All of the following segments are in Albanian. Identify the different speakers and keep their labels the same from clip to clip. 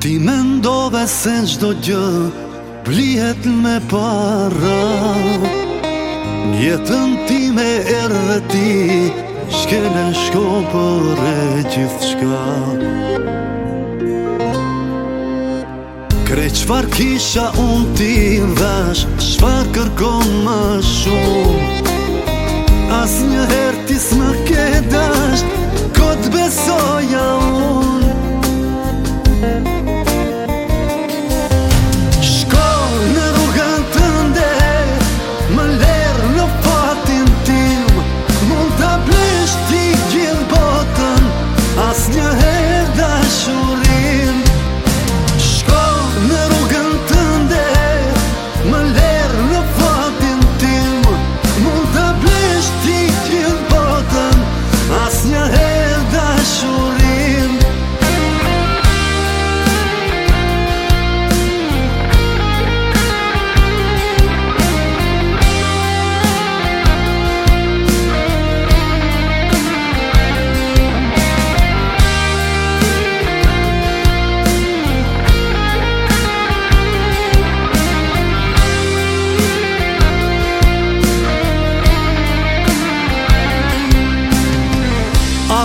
Speaker 1: Ti me ndove se në gjdo gjë Blihet me para Njetën ti me erëve ti Shkele shko për e gjithë shka Kreqfar kisha unë ti vash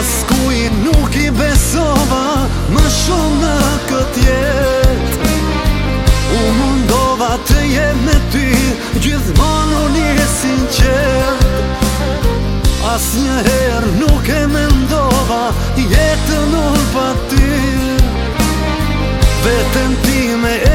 Speaker 1: askuj nuk i besova Më shumë në këtë jet U mundova të jem me ty Gjithmonë unë i sinqer As një nuk e me ndova Jetë nuk pa ty Vetën ti me e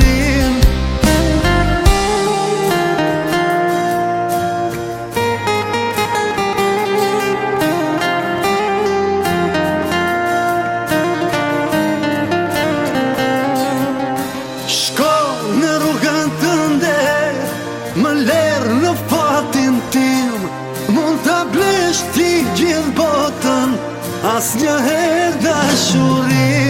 Speaker 1: Nështë një